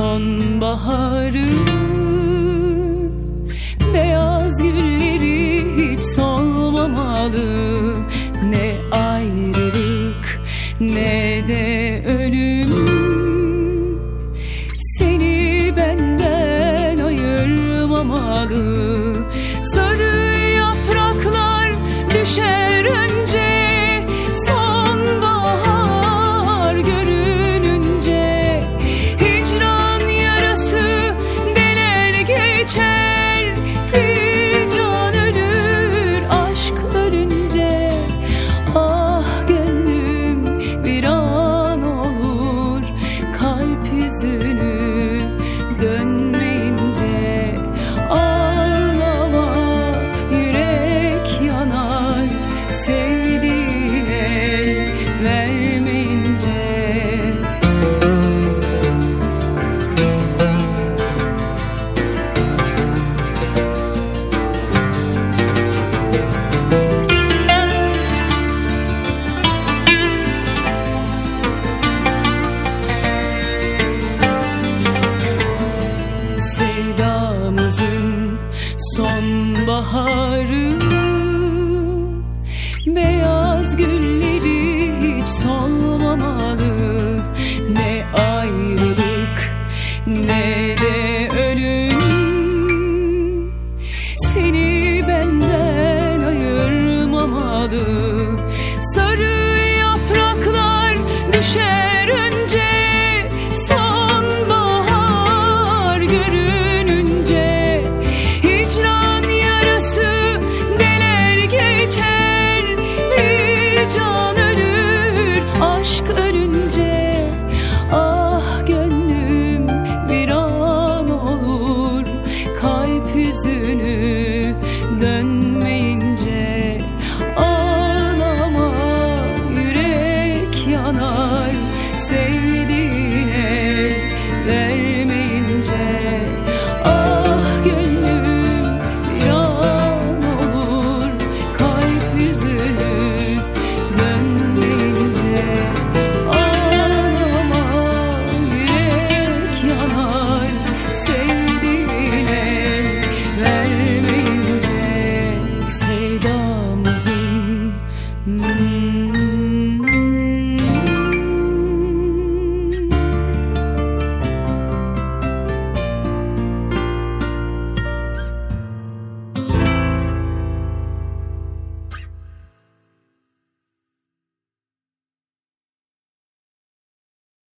sonbaharı. Beyaz gülleri hiç solmamalı. Ne ayrılık ne de baharı. Beyaz gülleri hiç solmamalı Ne ayrılık ne de ölüm. Seni benden ayırmamalı. yüzünü dönmeyince Ağlama yürek yanar sevgilim.